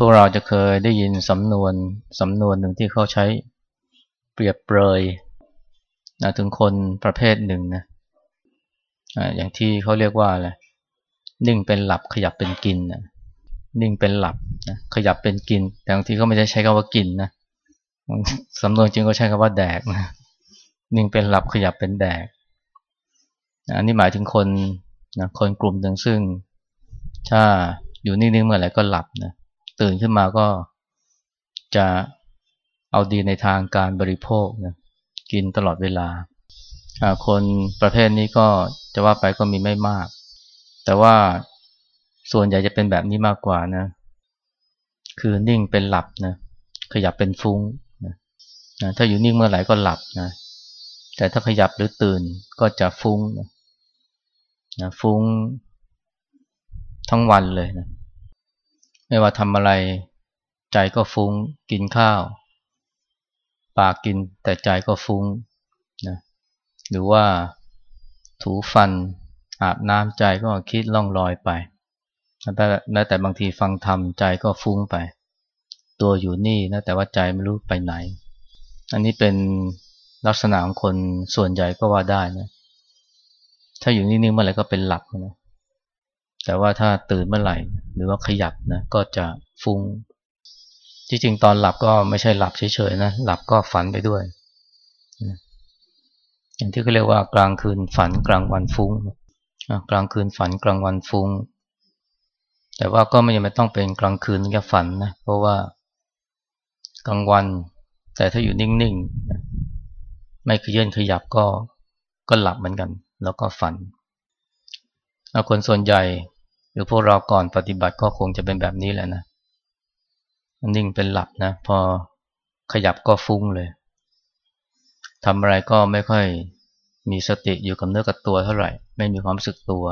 พวกเราจะเคยได้ยินสำนวนสำนวนหนึ่งที่เขาใช้เปรียบเปรยนะถึงคนประเภทหนึ่งนะอย่างที่เขาเรียกว่าอะไรนิ่งเป็นหลับขยับเป็นกินนะนิ่งเป็นหลับนะขยับเป็นกิน แต่บางทีเขาไม่ได้ใช้คำว่ากินนะสำนวนจริงก็ใช้คำว่าแดกนะนิ่งเป็นหลับขยับเป็นแดกอันนี้หมายถึงคนนะคนกลุ่มหนึ่งซึ่ง ถ้าอยู่นิ่งๆเมื่อไหร่ก็หลับนะ ตื่นขึ้นมาก็จะเอาดีในทางการบริโภคนะกินตลอดเวลา คนประเภทนี้ก็จะว่าไปก็มีไม่มาก แต่ว่าส่วนใหญ่จะเป็นแบบนี้มากกว่านะ คือนิ่งเป็นหลับนะขยับเป็นฟุ้งนะถ้าอยู่นิ่งเมื่อไหร่ก็หลับนะแต่ถ้าขยับหรือตื่นก็จะฟุ้งนะนะฟุ้งทั้งวันเลยนะ ไม่ว่าทำอะไรใจก็ฟุ้ง กินข้าว ปากกินแต่ใจก็ฟุ้งนะหรือว่าถูฟัน อาบน้ำใจก็คิดล่องลอยไปแม้แต่บางทีฟังธรรมใจก็ฟุ้งไป ตัวอยู่นี่นะแต่ว่าใจไม่รู้ไปไหน อันนี้เป็นลักษณะของคนส่วนใหญ่ก็ว่าได้นะถ้าอยู่นิ่งๆเมื่อไหร่ก็เป็นหลับนะ แต่ว่าถ้าตื่นเมื่อไหร่ หรือว่าขยับนะก็จะฟุง้งจริงๆตอนหลับก็ไม่ใช่หลับเฉยๆนะหลับก็ฝันไปด้วย อย่างที่เขาเรียกว่ากลางคืนฝันกลางวันฟุง้งกลางคืนฝันกลางวันฟุง้ง แต่ว่าก็ไม่จำเป็นต้องเป็นกลางคืนแค่ฝันนะเพราะว่ากลางวัน แต่ถ้าอยู่นิ่งๆไม่ขยื่นขยับก็ก็หลับเหมือนกัน แล้วก็ฝันคนส่วนใหญ่ รือพวกเราก่อนปฏิบัติก็คงจะเป็นแบบนี้แหละนะนิ่งเป็นหลับนะ พอขยับก็ฟุ้งเลยทำอะไรก็ไม่ค่อยมีสติอยู่กับเนื้อกับตัวเท่าไหร่ ไม่มีความรู้สึกตัว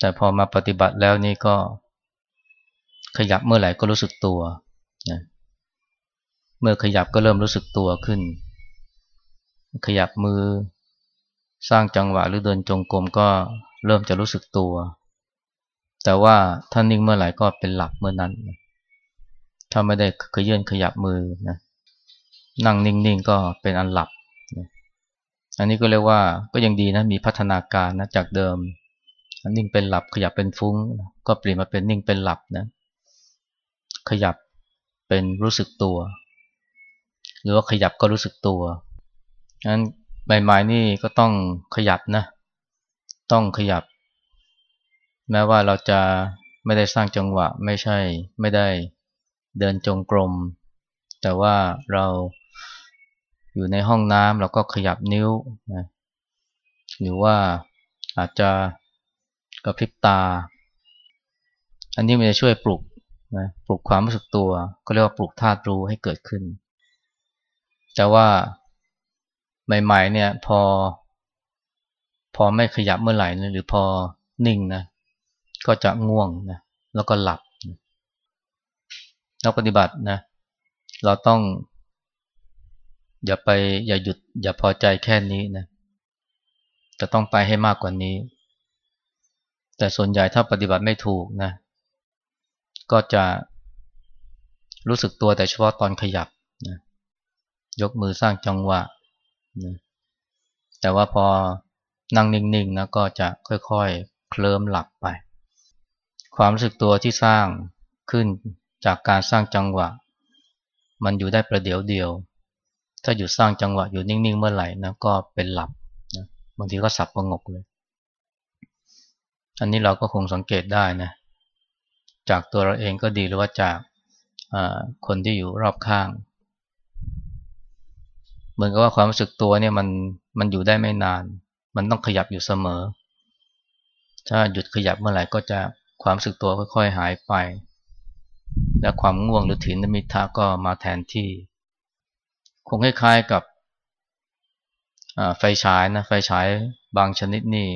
แต่พอมาปฏิบัติแล้วนี่ก็ ขยับเมื่อไหร่ก็รู้สึกตัวนะเมื่อขยับก็เริ่มรู้สึกตัวขึ้น ขยับมือสร้างจังหวะหรือเดินจงกรมก็เริ่มจะรู้สึกตัว แต่ว่าถ้านิ่งเมื่อไหร่ก็เป็นหลับเมื่อนั้น ถ้าไม่ได้ขยื่นขยับมือนะนั่งนิ่งๆก็เป็นอันหลับ อันนี้ก็เรียกว่าก็ยังดีนะมีพัฒนาการนะจากเดิมนิ่งเป็นหลับขยับเป็นฟุ้ง ก็เปลี่ยนมาเป็นนิ่งเป็นหลับนะขยับเป็นรู้สึกตัว หรือว่าขยับก็รู้สึกตัวนั้นใหม่ๆนี่ก็ต้องขยับนะ ต้องขยับ แม้ว่าเราจะไม่ได้สร้างจังหวะไม่ใช่ไม่ได้เดินจงกรม แต่ว่าเราอยู่ในห้องน้ำเราก็ขยับนิ้วนะหรือว่าอาจจะกระพริบตา อันนี้มันจะช่วยปลุกนะปลุกความรู้สึกตัว ก็เรียกว่าปลุกธาตุรู้ให้เกิดขึ้น แต่ว่าใหม่ๆเนี่ยพอ พอไม่ขยับเมื่อไหร่หรือพอนิ่งนะ ก็จะง่วงนะแล้วก็หลับนักปฏิบัตินะเราต้อง อย่าไปอย่าหยุด อย่าพอใจแค่นี้นะจะต้องไปให้มากกว่านี้ แต่ส่วนใหญ่ถ้าปฏิบัติไม่ถูกนะ ก็จะรู้สึกตัวแต่เฉพาะตอนขยับนะยกมือสร้างจังหวะนะแต่ว่าพอนั่งนิ่งๆนะก็จะค่อยๆ เคลิ้มหลับไป ความรู้สึกตัวที่สร้างขึ้นจากการสร้างจังหวะ มันอยู่ได้ประเดี๋ยวเดียว ถ้าหยุดสร้างจังหวะอยู่นิ่งๆเมื่อไหร่นะก็เป็นหลับนะบางทีก็สับประงกเลย อันนี้เราก็คงสังเกตได้นะ จากตัวเราเองก็ดีหรือว่าจากคนที่อยู่รอบข้าง เหมือนกับว่าความรู้สึกตัวเนี่ยมันมันอยู่ได้ไม่นาน มันต้องขยับอยู่เสมอ ถ้าหยุดขยับเมื่อไหร่ก็จะ ความสึกตัวค่อยๆหายไป และความง่วงหรือถินมิทะก็มาแทนที่ คงคล้ายๆกับไฟฉายนะไฟฉายบางชนิดนี่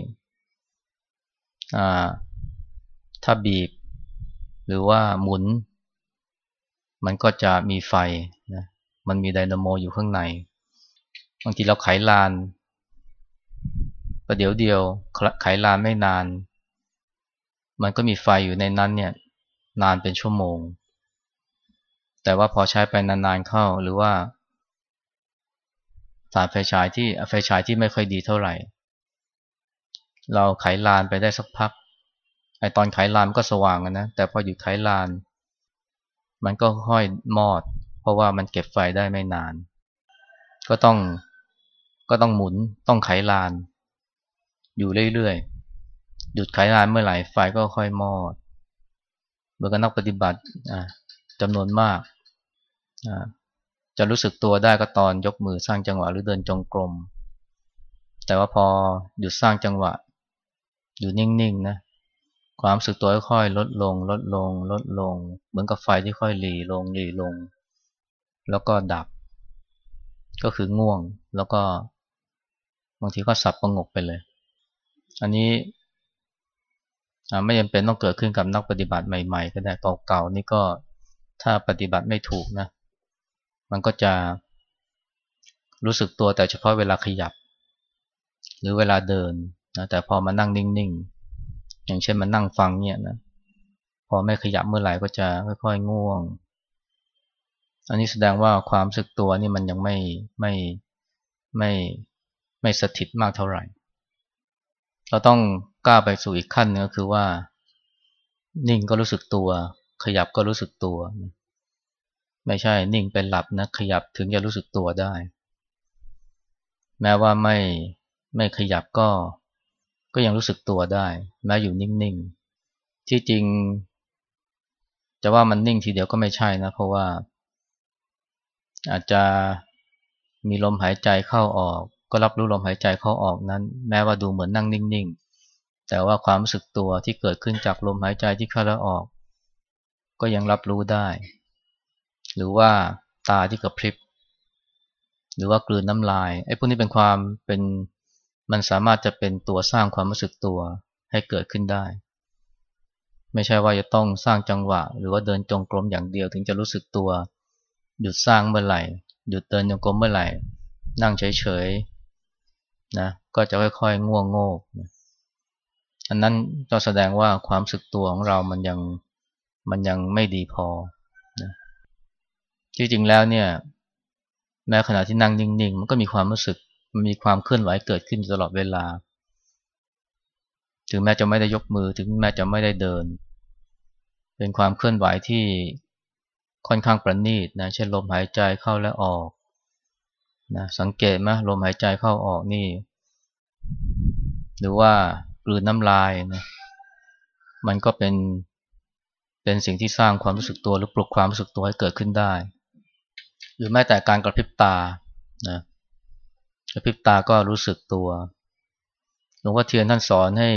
ถ้าบีบ หรือว่าหมุน มันก็จะมีไฟนะมันมีไดนาโมอยู่ข้างในบางทีเราไขลานประเดี๋ยวเดียวไขลานไม่นาน มันก็มีไฟอยู่ในนั้นเนี่ยนานเป็นชั่วโมง แต่ว่าพอใช้ไปนานๆเข้าหรือว่าสารไฟฉายที่ไฟฉายที่ไม่ค่อยดีเท่าไหร่ เราไขลานไปได้สักพักไอตอนไขลานก็สว่างนะแต่พอหยุดไขลาน มันก็ค่อยมอด เพราะว่ามันเก็บไฟได้ไม่นาน ก็ต้องก็ต้องหมุนต้องไขลาน อยู่เรื่อยๆ หยุดไขลานเมื่อไหร่ไฟก็ค่อยมอดเมื่อกันนักปฏิบัติจำนวนมาก จะรู้สึกตัวได้ก็ตอนยกมือสร้างจังหวะหรือเดินจงกรม แต่ว่าพอหยุดสร้างจังหวะ อยู่นิ่งๆนะความสึกตัวค่อยๆลดลง ลดลง ลดลง เหมือนกับไฟที่ค่อยหลีลงหลีลง แล้วก็ดับ ก็คือง่วงแล้วก็บางทีก็สับประงกไปเลย อันนี้ ไม่จำเป็นต้องเกิดขึ้นกับนักปฏิบัติใหม่ๆ ก็ได้เก่าๆนี่ก็ถ้าปฏิบัติไม่ถูกนะ มันก็จะรู้สึกตัวแต่เฉพาะเวลาขยับ หรือเวลาเดินนะแต่พอมานั่งนิ่งๆ อย่างเช่นมานั่งฟังเนี่ยนะพอไม่ขยับเมื่อไหร่ก็จะค่อยๆง่วง อันนี้แสดงว่าความสึกตัวนี่มันยังไม่ไม่ไม่ไม่สถิตมากเท่าไหร่ เราต้อง กล้าไปสู่อีกขั้นนึงก็คือว่า นิ่งก็รู้สึกตัว ขยับก็รู้สึกตัว ไม่ใช่นิ่งเป็นหลับนะ ขยับถึงจะรู้สึกตัวได้ แม้ว่าไม่ไม่ขยับก็ ก็ยังรู้สึกตัวได้ แม้อยู่นิ่งๆ ที่จริง จะว่ามันนิ่งทีเดียวก็ไม่ใช่นะ เพราะว่า อาจจะมีลมหายใจเข้าออก ก็รับรู้ลมหายใจเข้าออกนั้น แม้ว่าดูเหมือนนั่งนิ่งๆ แต่ว่าความรู้สึกตัวที่เกิดขึ้นจากลมหายใจที่เข้าและออก ก็ยังรับรู้ได้ หรือว่าตาที่กระพริบ หรือว่ากลืนน้ำลายไอ้พวกนี้เป็นความเป็นมันสามารถจะเป็นตัวสร้างความรู้สึกตัวให้เกิดขึ้นได้ ไม่ใช่ว่าจะต้องสร้างจังหวะ หรือว่าเดินจงกรมอย่างเดียวถึงจะรู้สึกตัว หยุดสร้างเมื่อไหร่ หยุดเดินจงกรมเมื่อไหร่ นั่งเฉยๆนะก็จะค่อยๆง่วงโง่ อันนั้นก็แสดงว่าความสึกตัวของเรามันยังมันยังไม่ดีพอที่จริงแล้วเนี่ย แม้ขณะที่นั่งนิ่งๆ มันก็มีความรู้สึกมันมีความเคลื่อนไหวเกิดขึ้นตลอดเวลา ถึงแม้จะไม่ได้ยกมือถึงแม้จะไม่ได้เดิน เป็นความเคลื่อนไหวที่ค่อนข้างประณีตนะเช่นลมหายใจเข้าและออกนะสังเกตไหมลมหายใจเข้าออกนี่ หรือว่า ลืนน้ำลายนะมันก็เป็นเป็นสิ่งที่สร้างความรู้สึกตัวหรือปลุกความรู้สึกตัวให้เกิดขึ้นได้ หรือแม้แต่การกระพริบตานะกระพริบตาก็รู้สึกตัวหลวงพ่อเทียนท่านสอนให้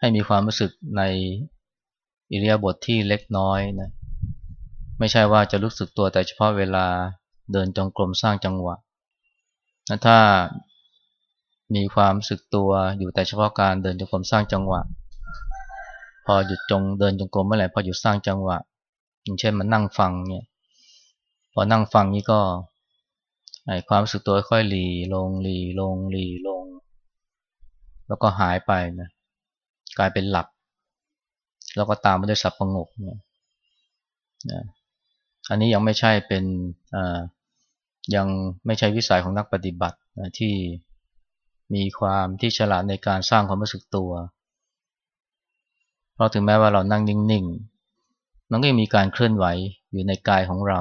ให้มีความรู้สึกในอิริยาบถทที่เล็กน้อยนะไม่ใช่ว่าจะรู้สึกตัวแต่เฉพาะเวลาเดินจงกรมสร้างจังหวะนะถ้า มีความสึกตัวอยู่แต่เฉพาะการเดินจงกรมสร้างจังหวะ พอหยุดจงเดินจงกรมเมื่อไหร่พอหยุดสร้างจังหวะ อย่างเช่นมันนั่งฟังเนี่ยพอนั่งฟังนี่ก็ไอความสึกตัวค่อยหลีลงหลีลงหลีลง แล้วก็หายไปนะกลายเป็นหลับ แล้วก็ตามมาด้วยสับประงกเนี่ยนะอันนี้ยังไม่ใช่เป็นอ่ายังไม่ใช่วิสัยของนักปฏิบัตินะที่ มีความที่ฉลาดในการสร้างความรู้สึกตัว เพราะถึงแม้ว่าเรานั่งนิ่งๆ มันก็ยังมีการเคลื่อนไหวอยู่ในกายของเรา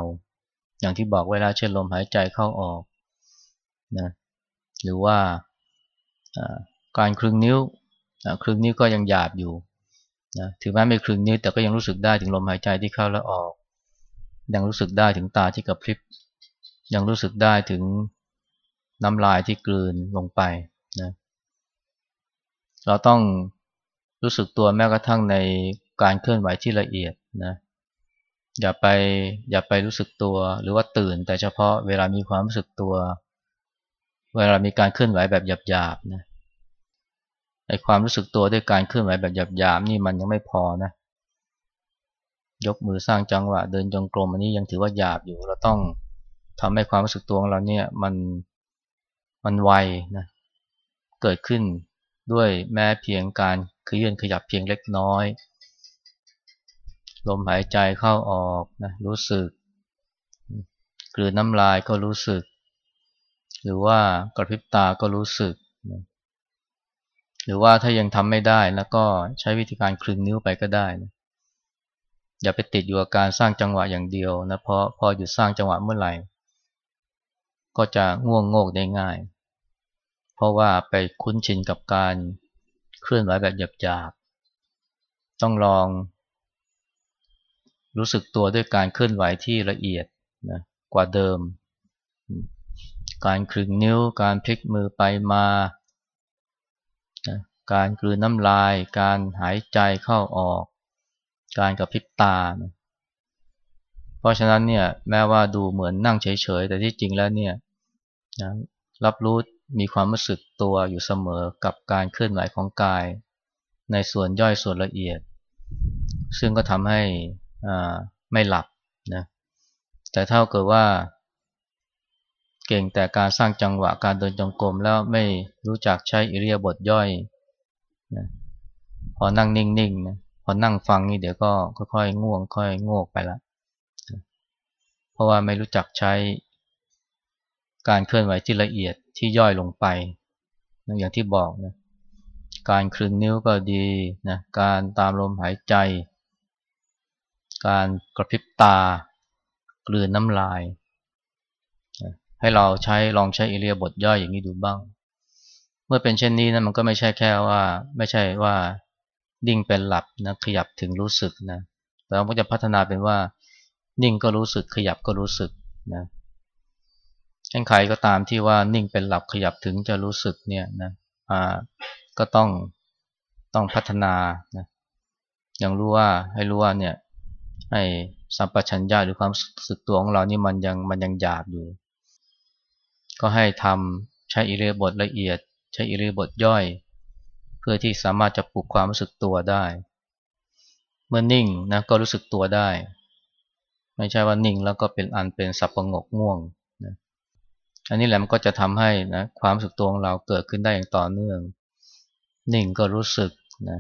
อย่างที่บอกเวลาเช่นลมหายใจเข้าออกนะหรือว่าการคลึงนิ้วคลึงนิ้วก็ยังหยาบอยู่นะถึงแม้ไม่คลึงนิ้วแต่ก็ยังรู้สึกได้ถึงลมหายใจที่เข้าและออก ยังรู้สึกได้ถึงตาที่กระพริบ ยังรู้สึกได้ถึงน้ำลายที่กลืนลงไป เราต้องรู้สึกตัวแม้กระทั่งในการเคลื่อนไหวที่ละเอียดนะอย่าไปอย่าไปรู้สึกตัวหรือว่าตื่น แต่เฉพาะเวลามีความรู้สึกตัว เวลามีการเคลื่อนไหวแบบหยาบๆนะไอความรู้สึกตัวด้วยการเคลื่อนไหวแบบหยาบๆนี่มันยังไม่พอนะยกมือสร้างจังหวะเดินจงกรมอันนี้ยังถือว่าหยาบอยู่ เราต้องทำให้ความรู้สึกตัวของเราเนี่ยมันมันไวนะเกิดขึ้น ด้วยแม้เพียงการเคลื่อนขยับเพียงเล็กน้อย ลมหายใจเข้าออกนะรู้สึกกลืนน้ำลายก็รู้สึก หรือว่ากระพริบตาก็รู้สึก หรือว่าถ้ายังทำไม่ได้แล้วก็ใช้วิธีการคลึงนิ้วไปก็ได้นะอย่าไปติดอยู่กับการสร้างจังหวะอย่างเดียวนะเพราะพอหยุดสร้างจังหวะเมื่อไหร่ ก็จะง่วงโงกได้ง่าย เพราะว่าไปคุ้นชินกับการเคลื่อนไหวแบบหยาบๆต้องลองรู้สึกตัวด้วยการเคลื่อนไหวที่ละเอียดนะกว่าเดิม การคลึงนิ้ว การพลิกมือไปมานะการกลืนน้ำลาย การหายใจเข้าออก การกระพริบตานะเพราะฉะนั้นเนี่ยแม้ว่าดูเหมือนนั่งเฉยๆ แต่ที่จริงแล้วเนี่ยนะรับรู้ มีความรู้สึกตัวอยู่เสมอกับการเคลื่อนไหวของกาย ในส่วนย่อยส่วนละเอียด ซึ่งก็ทำให้ไม่หลับนะแต่เท่าเกิดว่า เก่งแต่การสร้างจังหวะการเดินจงกรมแล้วไม่รู้จักใช้อิเริยบถย่อยนะพอนั่งนิ่งๆนะพอนั่งฟังนี่เดี๋ยวก็ค่อยๆง่วงค่อยโงกไปละเพราะว่าไม่รู้จักใช้การเคลื่อนไหวที่ละเอียด ที่ย่อยลงไป อย่างที่บอกนะการคลึงนิ้วก็ดีนะการตามลมหายใจ การกระพริบตากลืนน้ำลาย ให้เราใช้ลองใช้อิเลียบทย่อยอย่างนี้ดูบ้าง เมื่อเป็นเช่นนี้นะมันก็ไม่ใช่แค่ว่า ไม่ใช่ว่านิ่งเป็นหลับนะขยับถึงรู้สึกนะแต่เราก็จะพัฒนาเป็นว่า นิ่งก็รู้สึกขยับก็รู้สึกนะ ช่นใครก็ตามที่ว่านิ่งเป็นหลับขยับถึงจะรู้สึกเนี่ยนะอ่าก็ต้องต้องพัฒนานะอย่างรู้ว่าให้รู้ว่าเนี่ยให้สัมปชัญญะหรือความสึกตัวของเรานี่มันยังมันยังหยาบอยู่ ก็ให้ทำใช้อิเลียบทละเอียด ใช้อิเลียบทย่อย เพื่อที่สามารถจะปลุกความรู้สึกตัวได้ เมื่อนิ่งนะก็รู้สึกตัวได้ ไม่ใช่ว่านิ่งแล้วก็เป็นอันเป็นสับประงกง่วง อันนี้แหละมันก็จะทำให้นะความรู้สึกตัวของเราเกิดขึ้นได้อย่างต่อเนื่อง นิ่งก็รู้สึกนะ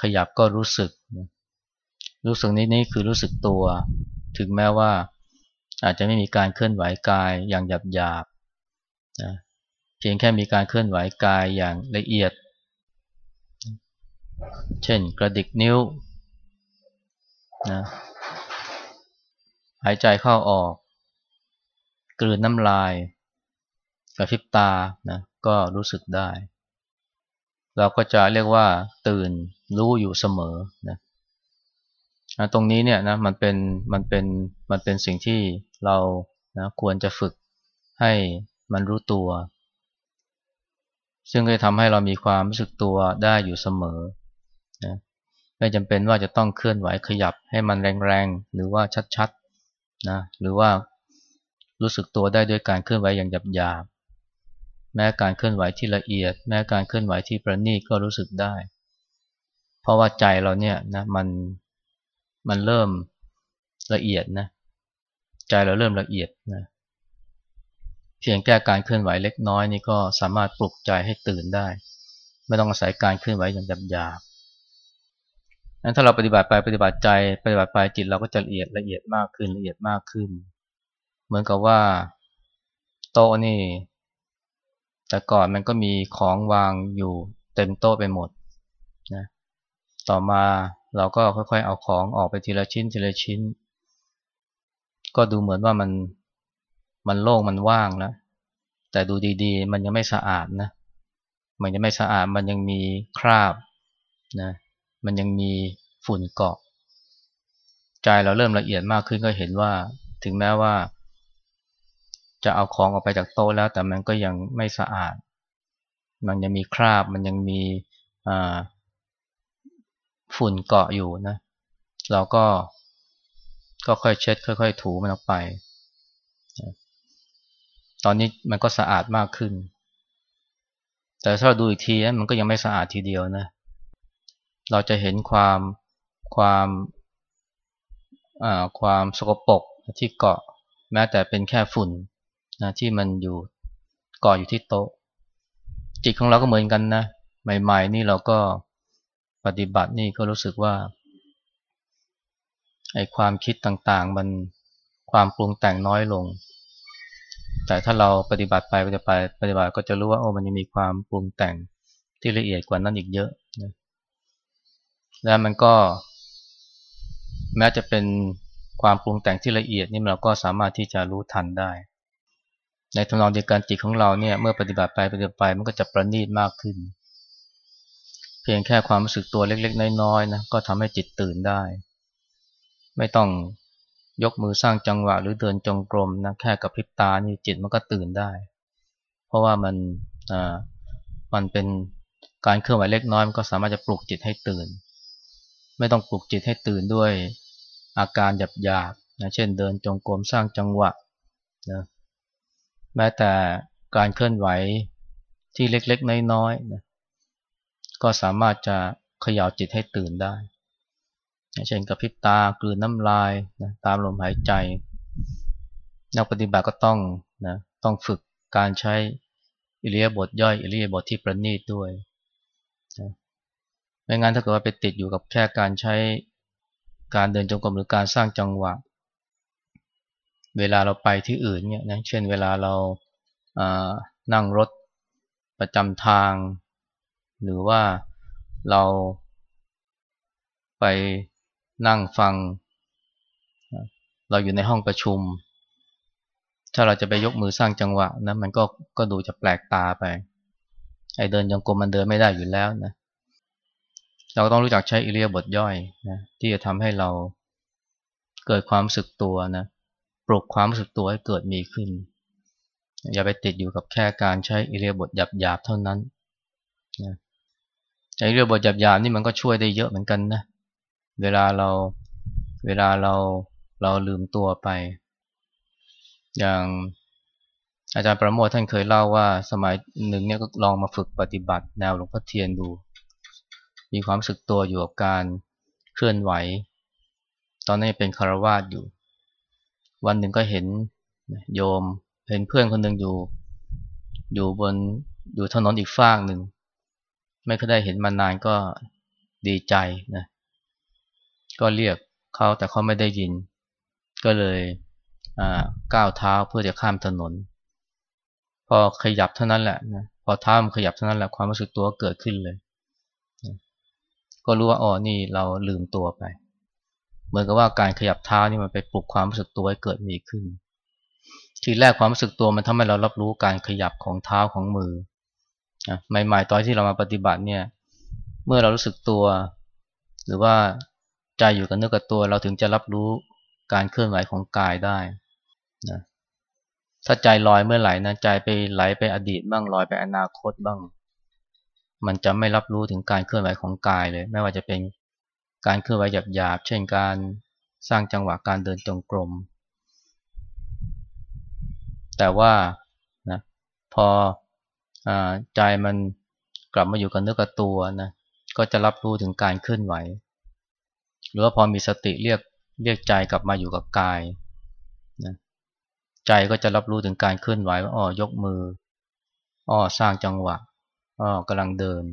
ขยับก็รู้สึกนะรู้สึกนี้นี่คือรู้สึกตัว ถึงแม้ว่าอาจจะไม่มีการเคลื่อนไหวกายอย่างหยาบหยาบนะเพียงแค่มีการเคลื่อนไหวกายอย่างละเอียด เช่นกระดิกนิ้วนะหายใจเข้าออก กลืนน้ำลายกระพริบตานะก็รู้สึกได้ เราก็จะเรียกว่า ตื่นรู้อยู่เสมอนะตรงนี้เนี่ยนะมันเป็นมันเป็นมันเป็นสิ่งที่เรานะควรจะฝึกให้มันรู้ตัว ซึ่งจะทำให้เรามีความรู้สึกตัวได้อยู่เสมอนะไม่จำเป็นว่าจะต้องเคลื่อนไหวขยับให้มันแรงๆ หรือว่าชัดๆนะหรือว่า รู้สึกตัวได้ด้วยการเคลื่อนไหวอย่างหยาบๆแม้การเคลื่อนไหวที่ละเอียด แม้การเคลื่อนไหวที่ประณีตก็รู้สึกได้ เพราะว่าใจเราเนี่ยนะมันมันเริ่มละเอียดนะใจเราเริ่มละเอียดนะเพียงแก้การเคลื่อนไหวเล็กน้อยนี่ก็สามารถปลุกใจให้ตื่นได้ ไม่ต้องอาศัยการเคลื่อนไหวอย่างหยาบๆนั้นถ้าเราปฏิบัติไปปฏิบัติใจปฏิบัติไปจิตเราก็จะละเอียดละเอียดมากขึ้นละเอียดมากขึ้น เหมือนกับว่าโต๊ะนี่ แต่ก่อนมันก็มีของวางอยู่เต็มโต๊ะไปหมดนะต่อมาเราก็ค่อยๆ เอาของออกไปทีละชิ้นทีละชิ้น ก็ดูเหมือนว่ามันมันโล่งมันว่างแล้วแต่ดูดีๆ มันยังไม่สะอาดนะ มันยังไม่สะอาดมันยังมีคราบนะมันยังมีฝุ่นเกาะ ใจเราเริ่มละเอียดมากขึ้นก็เห็นว่าถึงแม้ว่า จะเอาของออกไปจากโต๊ะแล้ว แต่มันก็ยังไม่สะอาด มันยังมีคราบ มันยังมีฝุ่นเกาะอยู่นะ เราก็ก็ค่อยเช็ด ค่อย ๆ ถูมันออกไป ตอนนี้มันก็สะอาดมากขึ้น แต่ถ้าเราดูอีกทีมันก็ยังไม่สะอาดทีเดียวนะ เราจะเห็นความความความสกปรกที่เกาะ แม้แต่เป็นแค่ฝุ่น นะที่มันอยู่กาะอยู่ที่โต๊ะ จิตของเราก็เหมือนกันนะ ใหม่ ๆ นี่เราก็ปฏิบัตินี่ก็รู้สึกว่าไอ้ความคิดต่างๆ มันความปรุงแต่งน้อยลง แต่ถ้าเราปฏิบัติไปปฏิบัติปฏิบัติก็จะรู้ว่าโอ้มันยังมีความปรุงแต่งที่ละเอียดกว่านั้นอีกเยอะนะแล้วมันก็ แม้จะเป็นความปรุงแต่งที่ละเอียดนี่เราก็สามารถที่จะรู้ทันได้ ในทำนองเดียวกันจิตของเราเนี่ยเมื่อปฏิบัติไปปฏิบัติไปมันก็จะประณีตมากขึ้น เพียงแค่ความรู้สึกตัวเล็กๆ น้อยๆนะก็ทำให้จิตตื่นได้ ไม่ต้องยกมือสร้างจังหวะหรือเดินจงกรมนะแค่กับพริบตานี่จิตมันก็ตื่นได้ เพราะว่ามันอ่ามันเป็นการเคลื่อนไหวเล็กน้อยมันก็สามารถจะปลุกจิตให้ตื่น ไม่ต้องปลุกจิตให้ตื่นด้วยอาการหยาบๆนะเช่นเดินจงกรมสร้างจังหวะนะ แม้แต่การเคลื่อนไหวที่เล็กๆ น้อยๆนะก็สามารถจะขย่าจิตให้ตื่นได้ เช่นกับพริบตากลืนน้ำลายนะตามลมหายใจ นักปฏิบัติก็ต้องนะต้องฝึกการใช้อิเลียบทย่อยอิเลียบทที่ประณีตด้วยนะไม่งั้นถ้าเกิดว่าไปติดอยู่กับแค่การใช้การเดินจงกรมหรือการสร้างจังหวะ เวลาเราไปที่อื่นเนี่ยนะเช่นเวลาเรานั่งรถประจำทาง หรือว่าเราไปนั่งฟัง เราอยู่ในห้องประชุม ถ้าเราจะไปยกมือสร้างจังหวะนะมันก็ก็ดูจะแปลกตาไป ไอเดินจงกรมมันเดินไม่ได้อยู่แล้วนะเราต้องรู้จักใช้อิเลียบทย่อยนะที่จะทำให้เราเกิดความสึกตัวนะ ปลุกความรู้สึกตัวให้เกิดมีขึ้น อย่าไปติดอยู่กับแค่การใช้อิเลียบทหยาบๆเท่านั้นนะอิเลียบทหยาบๆนี่มันก็ช่วยได้เยอะเหมือนกันนะ เวลาเราเวลาเราเราลืมตัวไป อย่างอาจารย์ประโมทท่านเคยเล่าว่าสมัยหนึ่งเนี่ยก็ลองมาฝึกปฏิบัติแนวหลวงพ่อเทียนดู มีความสึกตัวอยู่กับการเคลื่อนไหว ตอนนี้เป็นคารวาสอยู่ วันหนึ่งก็เห็นโยม เห็นเพื่อนคนหนึ่งอยู่ อยู่บนอยู่ถนนอีกฟากหนึ่ง ไม่เคยได้เห็นมานานก็ดีใจนะก็เรียกเขาแต่เขาไม่ได้ยิน ก็เลยก้าวเท้าเพื่อจะข้ามถนน พอขยับเท่านั้นแหละนะพอเท้ามันขยับเท่านั้นแหละความรู้สึกตัวเกิดขึ้นเลย ก็รู้ว่าอ๋อนี่เราลืมตัวไป เหมือนกับว่าการขยับเท้านี่มันไปปลุกความรู้สึกตัวให้เกิดมีขึ้น ทีแรกความรู้สึกตัวมันทำให้เรารับรู้การขยับของเท้าของมือใหม่ๆตอนที่เรามาปฏิบัติเนี่ย เมื่อเรารู้สึกตัว หรือว่าใจอยู่กับเนื้อกับตัวเราถึงจะรับรู้การเคลื่อนไหวของกายได้นะถ้าใจลอยเมื่อไหร่นะใจไปไหลไปอดีตบ้างลอยไปอนาคตบ้าง มันจะไม่รับรู้ถึงการเคลื่อนไหวของกายเลย ไม่ว่าจะเป็น การเคลื่อนไหวหยาบๆ เช่นการสร้างจังหวะการเดินจงกรม แต่ว่านะพออใจมันกลับมาอยู่กับเนื้อกับตัวนะก็จะรับรู้ถึงการเคลื่อนไหว หรือว่าพอมีสติเรียกเรียกใจกลับมาอยู่กับกายนะใจก็จะรับรู้ถึงการเคลื่อนไหวว่าอ๋อยกมืออ๋อสร้างจังหวะอ๋อกำลังเดิน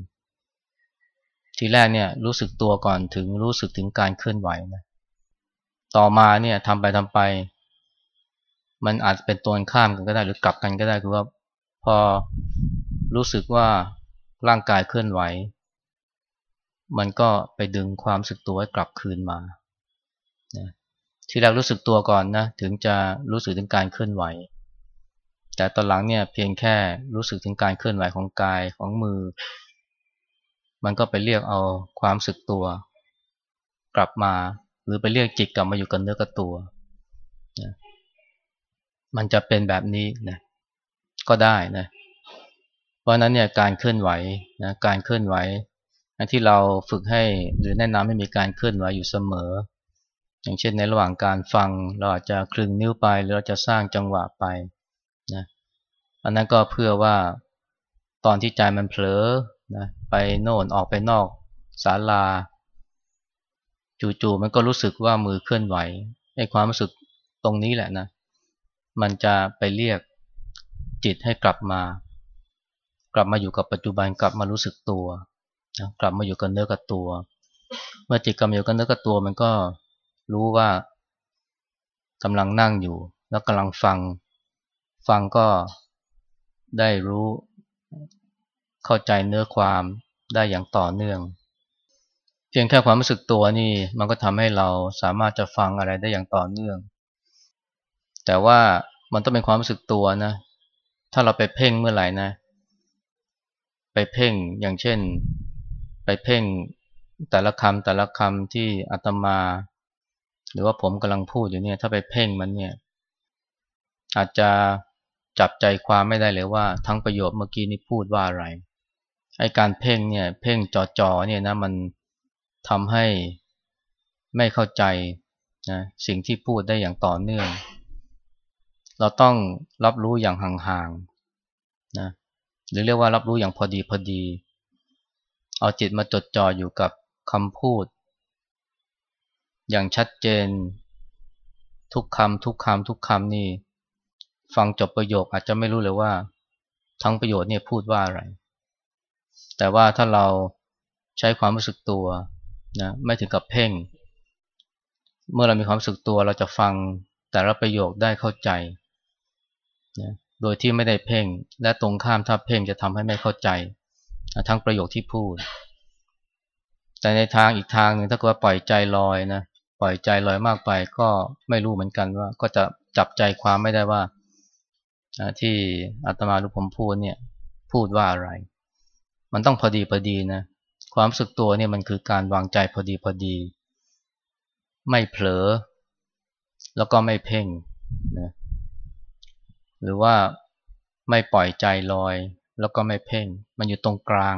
ทีแรกเนี่ยรู้สึกตัวก่อนถึงรู้สึกถึงการเคลื่อนไหวนะต่อมาเนี่ยทำไปทำไป มันอาจเป็นตัวข้ามกันก็ได้หรือกลับกันก็ได้คือว่าพอรู้สึกว่าร่างกายเคลื่อนไหว มันก็ไปดึงความสึกตัวให้กลับคืนมานะทีแรกรู้สึกตัวก่อนนะถึงจะรู้สึกถึงการเคลื่อนไหว แต่ตอนหลังเนี่ยเพียงแค่รู้สึกถึงการเคลื่อนไหวของกายของมือ มันก็ไปเรียกเอาความสึกตัว กลับมา หรือไปเรียกจิตกลับมาอยู่กับเนื้อกับตัวนะมันจะเป็นแบบนี้นะก็ได้นะเพราะนั้นเนี่ยการเคลื่อนไหวนะการเคลื่อนไหวที่เราฝึกให้หรือแนะนำให้มีการเคลื่อนไหวอยู่เสมอ อย่างเช่นในระหว่างการฟังเราอาจจะคลึงนิ้วไปหรือเราจะสร้างจังหวะไปนะอันนั้นก็เพื่อว่าตอนที่ใจมันเผลอนะ ไปโน่นออกไปนอกศาลา จู่ๆมันก็รู้สึกว่ามือเคลื่อนไหวไอ้ความรู้สึกตรงนี้แหละนะ มันจะไปเรียกจิตให้กลับมา กลับมาอยู่กับปัจจุบันกลับมารู้สึกตัวกลับมาอยู่กับเนื้อกับตัว เมื่อจิตกลับมาอยู่กับเนื้อกับตัว มันก็รู้ว่ากำลังนั่งอยู่ แล้วกำลังฟัง ฟังก็ได้รู้ เข้าใจเนื้อความได้อย่างต่อเนื่อง เพียงแค่ความรู้สึกตัวนี่มันก็ทำให้เราสามารถจะฟังอะไรได้อย่างต่อเนื่อง แต่ว่ามันต้องเป็นความรู้สึกตัวนะ ถ้าเราไปเพ่งเมื่อไหร่นะ ไปเพ่งอย่างเช่น ไปเพ่งแต่ละคำแต่ละคำที่อาตมา หรือว่าผมกำลังพูดอยู่เนี่ย ถ้าไปเพ่งมันเนี่ย อาจจะจับใจความไม่ได้เลยว่า ทั้งประโยคเมื่อกี้นี้พูดว่าอะไร ไอการเพ่งเนี่ยเพ่งจอๆเนี่ยนะมันทำให้ไม่เข้าใจนะสิ่งที่พูดได้อย่างต่อเนื่อง เราต้องรับรู้อย่างห่างๆนะหรือเรียกว่ารับรู้อย่างพอดีพอดี เอาจิตมาจดจ่ออยู่กับคำพูด อย่างชัดเจน ทุกคำทุกคำทุกคำนี่ ฟังจบประโยคอาจจะไม่รู้เลยว่า ทั้งประโยชน์เนี่ยพูดว่าอะไร แต่ว่าถ้าเราใช้ความรู้สึกตัวนะไม่ถึงกับเพ่ง เมื่อเรามีความรู้สึกตัวเราจะฟังแต่ละประโยคได้เข้าใจนะโดยที่ไม่ได้เพ่ง และตรงข้ามถ้าเพ่งจะทำให้ไม่เข้าใจ ทั้งประโยคที่พูด แต่ในทางอีกทางหนึ่งถ้าเกิดว่าปล่อยใจลอยนะปล่อยใจลอยมากไปก็ไม่รู้เหมือนกันว่า ก็จะจับใจความไม่ได้ว่าที่อาตมาหรือผมพูดเนี่ยพูดว่าอะไร มันต้องพอดีพอดีนะ ความรู้สึกตัวเนี่ยมันคือการวางใจพอดีพอดี ไม่เผลอ แล้วก็ไม่เพ่งนะหรือว่าไม่ปล่อยใจลอย แล้วก็ไม่เพ่ง มันอยู่ตรงกลาง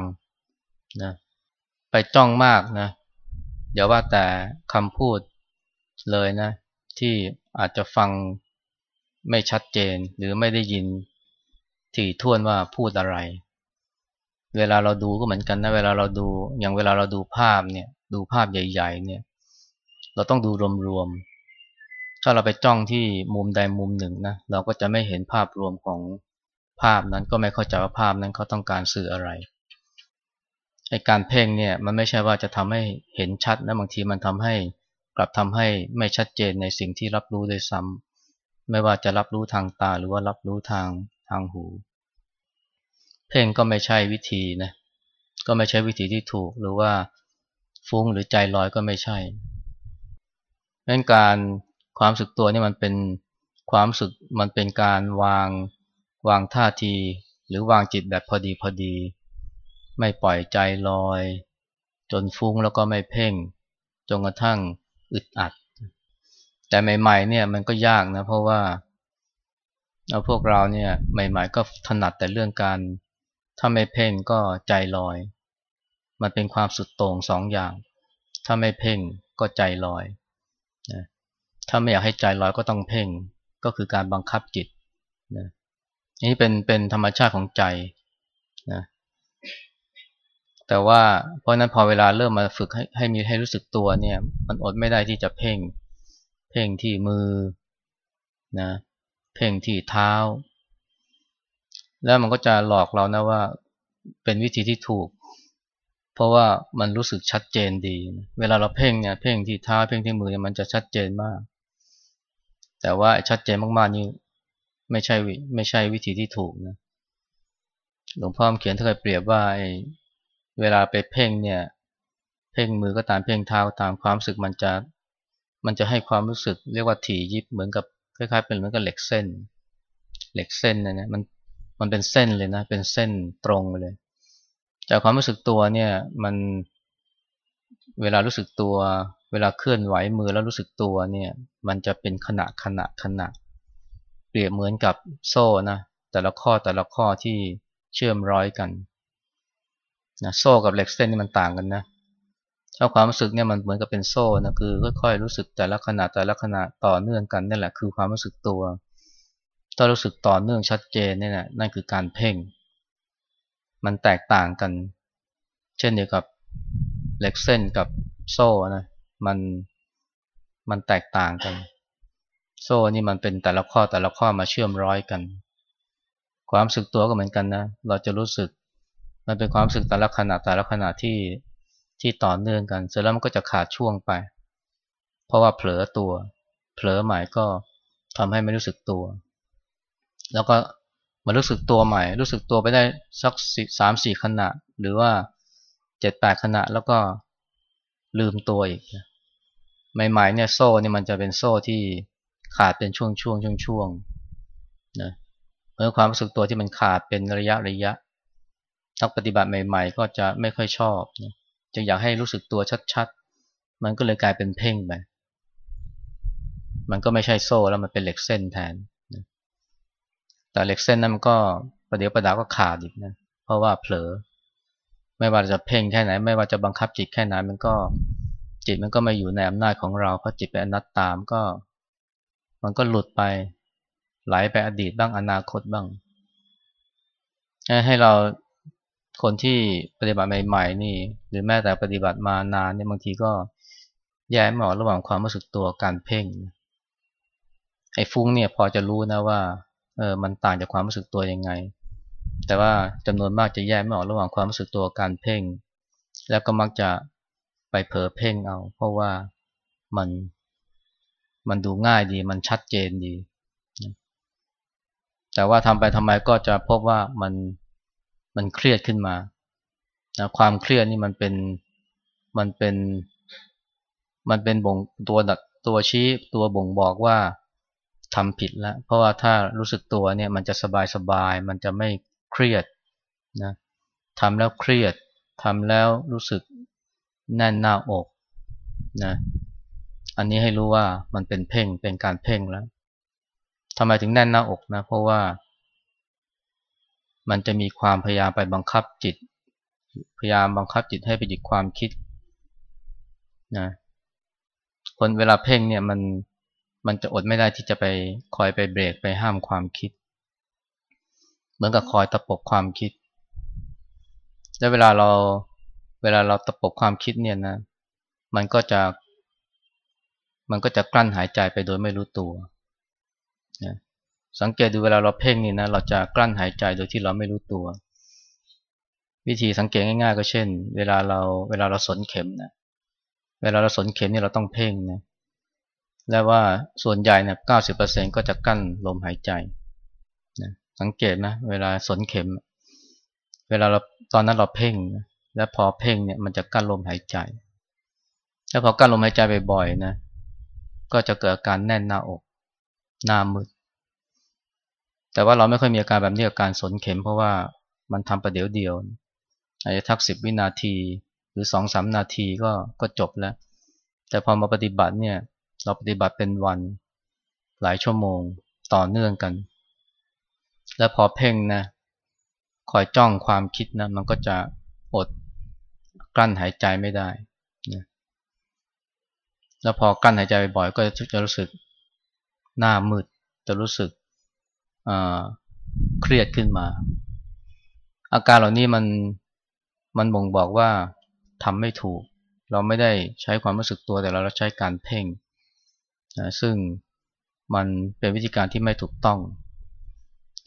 นะไปจ้องมากนะอย่าว่าแต่คำพูดเลยนะ ที่อาจจะฟังไม่ชัดเจนหรือไม่ได้ยินถี่ถ้วนว่าพูดอะไร เวลาเราดูก็เหมือนกันนะเวลาเราดูอย่างเวลาเราดูภาพเนี่ยดูภาพใหญ่ ๆ เนี่ย เราต้องดูรวมๆถ้าเราไปจ้องที่มุมใดมุมหนึ่งนะเราก็จะไม่เห็นภาพรวมของภาพนั้นก็ไม่เข้าใจว่าภาพนั้นเขาต้องการสื่ออะไรไอการเพ่งเนี่ยมันไม่ใช่ว่าจะทำให้เห็นชัดนะบางทีมันทำให้กลับทำให้ไม่ชัดเจนในสิ่งที่รับรู้ด้วยซ้ำไม่ว่าจะรับรู้ทางตาหรือว่ารับรู้ทางทางหู เพ่งก็ไม่ใช่วิธีนะก็ไม่ใช่วิธีที่ถูกหรือว่าฟุ้งหรือใจลอยก็ไม่ใช่ดังการความสึกตัวนี่มันเป็นความสึกมันเป็นการวางวางท่าที หรือวางจิตแบบพอดีพอดี ไม่ปล่อยใจลอย จนฟุ้งแล้วก็ไม่เพ่งจนกระทั่งอึดอัด แต่ใหม่ๆเนี่ยมันก็ยากนะเพราะว่าเราพวกเราเนี่ยใหม่ ๆ ก็ถนัดแต่เรื่องการ ถ้าไม่เพ่งก็ใจลอย มันเป็นความสุดโต่งสองอย่าง ถ้าไม่เพ่งก็ใจลอยนะถ้าไม่อยากให้ใจลอยก็ต้องเพ่ง ก็คือการบังคับจิตนะนี่เป็นเป็นธรรมชาติของใจนะแต่ว่าเพราะนั้นพอเวลาเริ่มมาฝึกให้ให้มีให้รู้สึกตัวเนี่ย มันอดไม่ได้ที่จะเพ่ง เพ่งที่มือนะเพ่งที่เท้า แล้วมันก็จะหลอกเรานะว่าเป็นวิธีที่ถูก เพราะว่ามันรู้สึกชัดเจนดี เวลาเราเพ่งเนี่ยเพ่งที่เท้าเพ่งที่มือเนี่ยมันจะชัดเจนมาก แต่ว่าชัดเจนมากๆนี่ไม่ใช่ไม่ใช่วิธีที่ถูกนะหลวงพ่อเขียนเคยเปรียบว่าเวลาไปเพ่งเนี่ย เพ่งมือก็ตามเพ่งเท้าตามความรู้สึกมันจะมันจะให้ความรู้สึกเรียกว่าถี่ยิบเหมือนกับคล้ายๆเป็นเหมือนกับเหล็กเส้น เหล็กเส้นนะเนี่ยมัน มันเป็นเส้นเลยนะ เป็นเส้นตรงเลย จากความรู้สึกตัวเนี่ยมันเวลารู้สึกตัว เวลาเคลื่อนไหวมือแล้วรู้สึกตัวเนี่ย มันจะเป็นขณะขณะขณะ เปรียบเหมือนกับโซ่นะแต่ละข้อแต่ละข้อที่เชื่อมร้อยกันนะโซ่กับเหล็กเส้นนี่มันต่างกันนะถ้าความรู้สึกเนี่ยมันเหมือนกับเป็นโซ่นะคือค่อยๆรู้สึกแต่ละขณะแต่ละขณะต่อเนื่องกันนี่แหละคือความรู้สึกตัว ถ้ารู้สึกต่อเนื่องชัดเจนนี่แหละนั่นคือการเพ่ง มันแตกต่างกัน เช่นเดียวกับเหล็กเส้นกับโซ่นะมันมันแตกต่างกัน โซ่นี่มันเป็นแต่ละข้อแต่ละข้อมาเชื่อมร้อยกัน ความรู้สึกตัวก็เหมือนกันนะ เราจะรู้สึก มันเป็นความรู้สึกแต่ละขณะแต่ละขณะที่ที่ต่อเนื่องกัน เสร็จแล้วมันก็จะขาดช่วงไป เพราะว่าเผลอตัว เผลอหม่ก็ทำให้ไม่รู้สึกตัว แล้วก็มารู้สึกตัวใหม่ รู้สึกตัวไปได้สักสามสี่ขณะ หรือว่าเจ็ดแปดขณะแล้วก็ลืมตัวอีกใหม่ๆเนี่ยโซ่เนี่ยมันจะเป็นโซ่ที่ขาดเป็นช่วงช่วงช่วงช่วงนะเมื่อความรู้สึกตัวที่มันขาดเป็นระยะระยะนักปฏิบัติใหม่ ๆ ก็จะไม่ค่อยชอบนะจึงอยากให้รู้สึกตัวชัดๆ มันก็เลยกลายเป็นเพ่งไปมันก็ไม่ใช่โซ่แล้วมันเป็นเหล็กเส้นแทน แต่เหล็กเส้นนั้นมันก็ประเดี๋ยวประดาก็ขาดอีกนะ เพราะว่าเผลอ ไม่ว่าจะเพ่งแค่ไหน ไม่ว่าจะบังคับจิตแค่ไหนมันก็จิตมันก็ไม่อยู่ในอำนาจของเรา เพราะจิตเป็นอนัตตามก็ มันก็หลุดไปไหลไปอดีตบ้างอนาคตบ้าง ให้เราคนที่ปฏิบัติใหม่ๆนี่ หรือแม้แต่ปฏิบัติมานานเนี่ยบางทีก็แยกไม่ออกระหว่างความรู้สึกตัวการเพ่งไอ้ฟุ้งเนี่ยพอจะรู้นะว่า เออมันต่างจากความรู้สึกตัวยังไง แต่ว่าจำนวนมากจะแยกไม่ออกระหว่างความรู้สึกตัวการเพ่ง แล้วก็มักจะไปเผลอเพ่งเอา เพราะว่ามันมันดูง่ายดี มันชัดเจนดี แต่ว่าทำไปทำไมก็จะพบว่ามันมันเครียดขึ้นมานะความเครียดนี่มันเป็นมันเป็นมันเป็นบ่งตัวดักตัวชี้ตัวบ่งบอกว่า ทำผิดแล้ว เพราะว่าถ้ารู้สึกตัวเนี่ยมันจะสบายสบายมันจะไม่เครียดนะทำแล้วเครียดทำแล้วรู้สึกแน่นหน้าอกนะอันนี้ให้รู้ว่ามันเป็นเพ่งเป็นการเพ่งแล้วทำไมถึงแน่นหน้าอกนะเพราะว่า มันจะมีความพยายามไปบังคับจิต พยายามบังคับจิตให้ไปหยุดความคิดนะคนเวลาเพ่งเนี่ยมัน มันจะอดไม่ได้ที่จะไปคอยไปเบรกไปห้ามความคิด เหมือนกับคอยตะปบความคิด แล้วเวลาเราเวลาเราตะปบความคิดเนี่ยนะ มันก็จะ มันก็จะกลั้นหายใจไปโดยไม่รู้ตัวนะสังเกตดูเวลาเราเพ่งนี่นะ เราจะกลั้นหายใจโดยที่เราไม่รู้ตัว วิธีสังเกตง่ายๆ ก็เช่น เวลาเราเวลาเราสนเข็มนะ เวลาเราสนเข็มนี่เราต้องเพ่งนะ และว่าส่วนใหญ่เนี่ยเก้าสิบเปอร์เซ็นก็จะกั้นลมหายใจนะสังเกตนะเวลาสนเข็ม เวลาเราตอนนั้นเราเพ่ง และพอเพ่งเนี่ยมันจะกั้นลมหายใจ แล้วพอกั้นลมหายใจบ่อยๆนะ ก็จะเกิดอาการแน่นหน้าอก หน้ามืด แต่ว่าเราไม่ค่อยมีอาการแบบนี้กับการสนเข็ม เพราะว่ามันทำประเดี๋ยวเดียว อาจจะทักสิบวินาทีหรือสองสามนาทีก็ก็จบแล้ว แต่พอมาปฏิบัติเนี่ย เราปฏิบัติเป็นวันหลายชั่วโมงต่อเนื่องกัน แล้วพอเพ่งนะคอยจ้องความคิดนะมันก็จะอดกลั้นหายใจไม่ได้นะแล้วพอกลั้นหายใจบ่อยก็จะรู้สึกหน้ามืดจะรู้สึกเครียดขึ้นมา อาการเหล่านี้มันมันบ่งบอกว่าทำไม่ถูก เราไม่ได้ใช้ความรู้สึกตัวแต่เราใช้การเพ่ง นะซึ่งมันเป็นวิธีการที่ไม่ถูกต้อง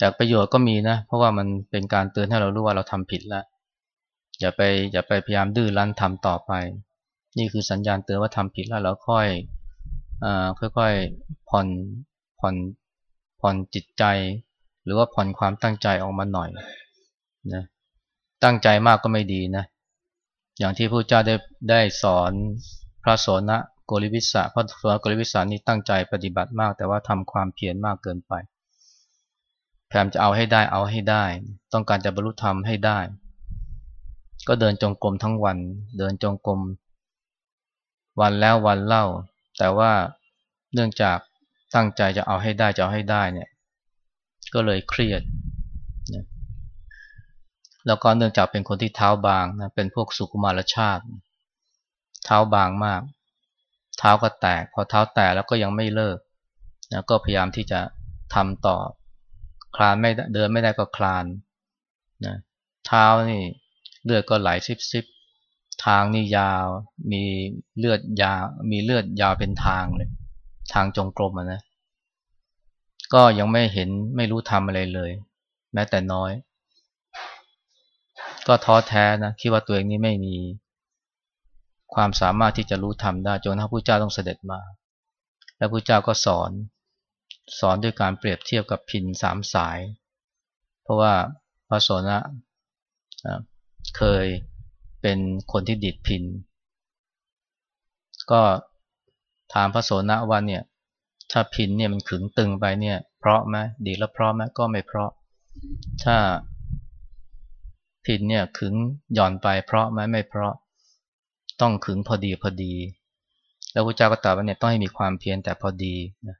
จากประโยชน์ก็มีนะ เพราะว่ามันเป็นการเตือนให้เรารู้ว่าเราทำผิดแล้ว อย่าไปอย่าไปพยายามดื้อรั้นทำต่อไป นี่คือสัญญาณเตือนว่าทำผิดแล้วเราค่อยอ่าค่อยๆผ่อนผ่อนผ่อนจิตใจ หรือว่าผ่อนความตั้งใจออกมาหน่อยนะตั้งใจมากก็ไม่ดีนะ อย่างที่พระเจ้าได้ได้สอนพระโสนะ โกริวิสาพระสวนโกริวิสานี่ตั้งใจปฏิบัติมาก แต่ว่าทำความเพียรมากเกินไปพยายามจะเอาให้ได้เอาให้ได้ ต้องการจะบรรลุธรรมให้ได้ ก็เดินจงกรมทั้งวัน เดินจงกรมวันแล้ววันเล่า แต่ว่าเนื่องจากตั้งใจจะเอาให้ได้จะเอาให้ได้เนี่ยก็เลยเครียดนะแล้วก็เนื่องจากเป็นคนที่เท้าบางนะเป็นพวกสุกุมารชาติ เท้าบางมาก เท้าก็แตก พอเท้าแตกแล้วก็ยังไม่เลิกนะก็พยายามที่จะทำต่อ คลานไม่เดินไม่ได้ก็คลานนะเท้านี่เลือดก็ไหลซิบซิบทางนี่ยาวมีเลือดยาวมีเลือดยาวเป็นทางเลยทางจงกรมนะ ก็ยังไม่เห็นไม่รู้ทำอะไรเลย แม้แต่น้อย ก็ท้อแท้นะคิดว่าตัวเองนี่ไม่มี ความสามารถที่จะรู้ธรรมได้จนพระพุทธเจ้าต้องเสด็จมา แล้วพระพุทธเจ้าก็สอน สอนด้วยการเปรียบเทียบกับพินสามสาย เพราะว่าพระโสนะเคยเป็นคนที่ดิดพิน ก็ถามพระโสนะว่าเนี่ยถ้าพินเนี่ยมันขึงตึงไปเนี่ยเพราะไหมดีแล้วเพราะไหมก็ไม่เพราะ ถ้าพินเนี่ยขึงหย่อนไปเพราะไหมไม่เพราะ ต้องขึงพอดีพอดี แล้วพระเจ้าก็ตรัสว่าเนี่ยต้องให้มีความเพียรแต่พอดีนะ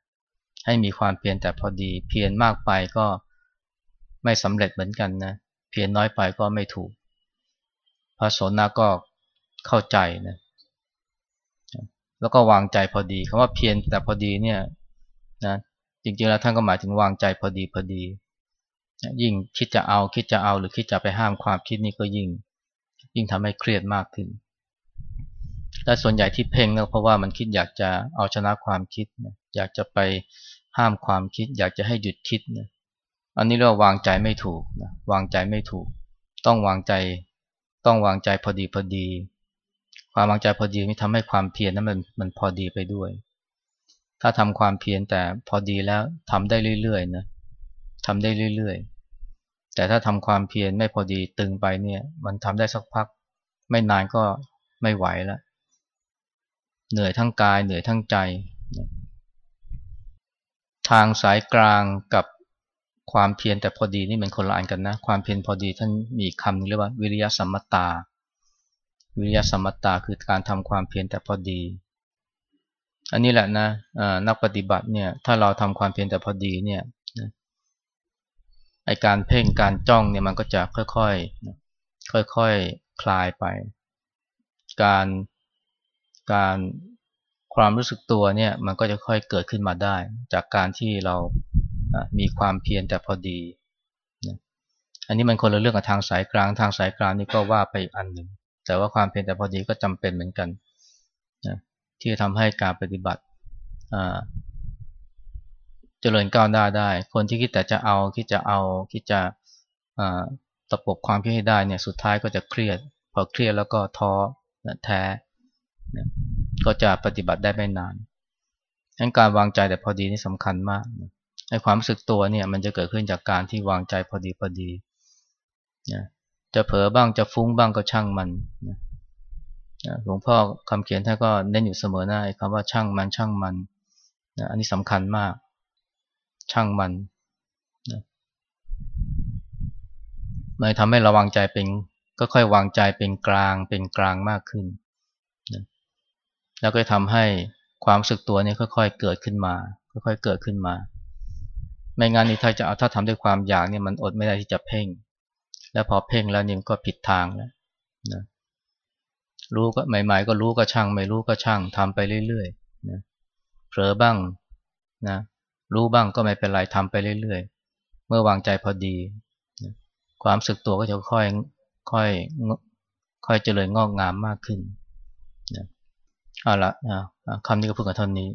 ให้มีความเพียรแต่พอดี เพียรมากไปก็ไม่สำเร็จเหมือนกันนะเพียรน้อยไปก็ไม่ถูก พระโสนาก็เข้าใจนะแล้วก็วางใจพอดีคำว่าเพียรแต่พอดีเนี่ยนะจริงๆแล้วท่านก็หมายถึงวางใจพอดีพอดี ยิ่งคิดจะเอาคิดจะเอาหรือคิดจะไปห้ามความคิดนี้ก็ยิ่ง ยิ่งทำให้เครียดมากขึ้น และส่วนใหญ่ที่เพ่งก็เพราะว่ามันคิดอยากจะเอาชนะความคิดนะอยากจะไปห้ามความคิด อยากจะให้หยุดคิดนะอันนี้เรียกว่าวางใจไม่ถูกนะวางใจไม่ถูก ต้องวางใจ ต้องวางใจพอดีพอดี ความวางใจพอดีนี่ทำให้ความเพียรนั้นมันมันพอดีไปด้วย ถ้าทำความเพียรแต่พอดีแล้วทำได้เรื่อยๆนะทำได้เรื่อยๆ แต่ถ้าทำความเพียรไม่พอดีตึงไปเนี่ย มันทำได้สักพัก ไม่นานก็ไม่ไหวแล้ว เหนื่อยทั้งกายเหนื่อยทั้งใจ ทางสายกลางกับความเพียรแต่พอดีนี่มันคนละอันกันนะ ความเพียรพอดีท่านมีคำนึงเรียกว่า วิริยะสัมมตา วิริยะสัมมตาคือการทำความเพียรแต่พอดี อันนี้แหละนะนักปฏิบัติเนี่ยถ้าเราทำความเพียรแต่พอดีเนี่ยไอการเพ่งการจ้องเนี่ยมันก็จะค่อยๆค่อยๆคลายไป การ การความรู้สึกตัวเนี่ยมันก็จะค่อยเกิดขึ้นมาได้ จากการที่เรามีความเพียรแต่พอดี อันนี้มันคนละเรื่องกับทางสายกลาง ทางสายกลางนี่ก็ว่าไปอีกอันหนึ่ง แต่ว่าความเพียรแต่พอดีก็จำเป็นเหมือนกันนะที่จะทำให้การปฏิบัติเจริญก้าวหน้าได้ คนที่คิดแต่จะเอา คิดจะเอา คิดจะตะปบความคิดให้ได้เนี่ย สุดท้ายก็จะเครียด พอเครียดแล้วก็ท้อแท้ ก็จะปฏิบัติได้ไม่นานงั้นการวางใจแต่พอดีนี่สำคัญมากไอ้ความรู้สึกตัวเนี่ยมันจะเกิดขึ้นจากการที่วางใจพอดีพอดีนะจะเผลอบ้างจะฟุ้งบ้างก็ช่างมันนะหลวงพ่อคำเขียนท่านก็เน้นอยู่เสมอหน้าคำว่าช่างมันช่างมันนะอันนี้สำคัญมาก ช่างมันนะมันทำให้ราวางใจเป็นก็ค่อยวางใจเป็นกลางเป็นกลางมากขึ้น แล้วก็ทำให้ความสึกตัวนี้ค่อยๆ เกิดขึ้นมา ค่อยๆ เกิดขึ้นมา ไม่งั้นนี่ถ้าจะเอาถ้าทำด้วยความอยากเนี่ยมันอดไม่ได้ที่จะเพ่ง แล้วพอเพ่งแล้วนี่มันก็ผิดทางแล้วนะรู้ก็ใหม่ๆ ก็รู้ก็ช่าง ไม่รู้ก็ช่างทำไปเรื่อยๆนะเผลอบ้างนะรู้บ้างก็ไม่เป็นไรทำไปเรื่อยๆ เมื่อวางใจพอดีนะความสึกตัวก็จะค่อยค่อยค่อยเจริญงอกงามมากขึ้น เอาละนะคำนี้ก็พูดกันเท่านี้